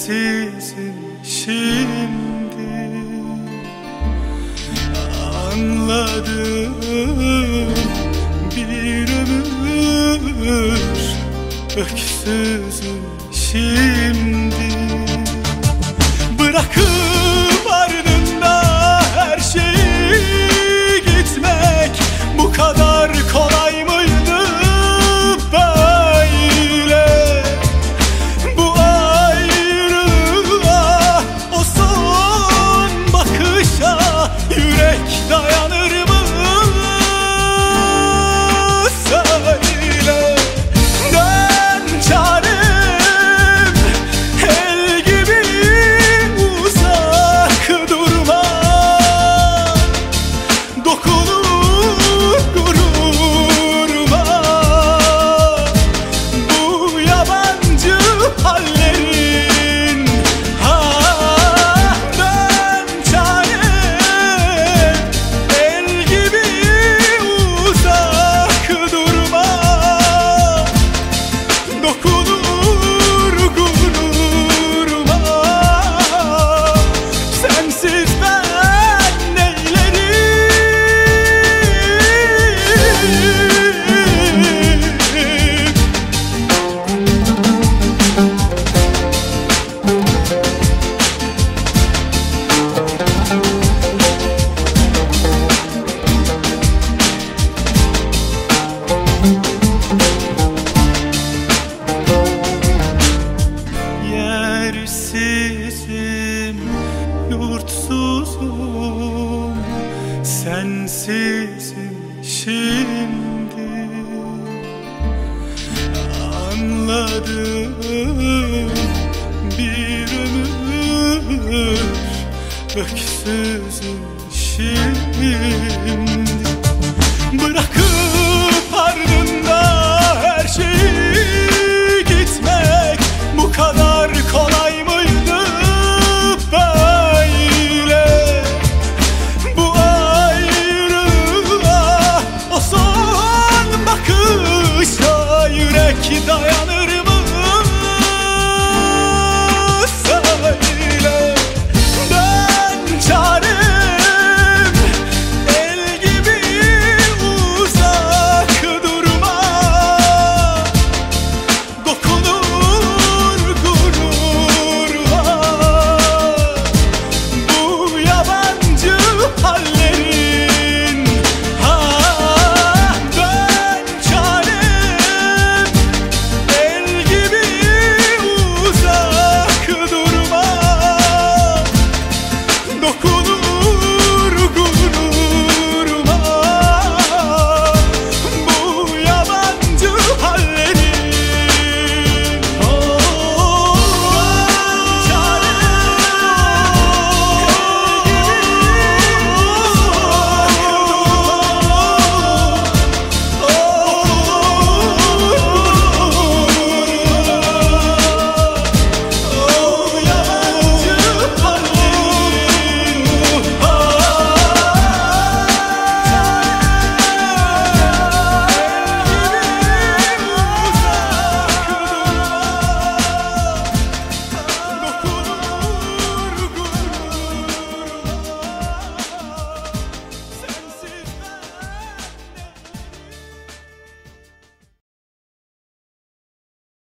sizi şimdi. Anladım bir ömür öksüzüm şimdi. Bırakın Yersizim, yurtsuzum, sensizim şimdi anladım bir ömür öksüzüm şimdi tudo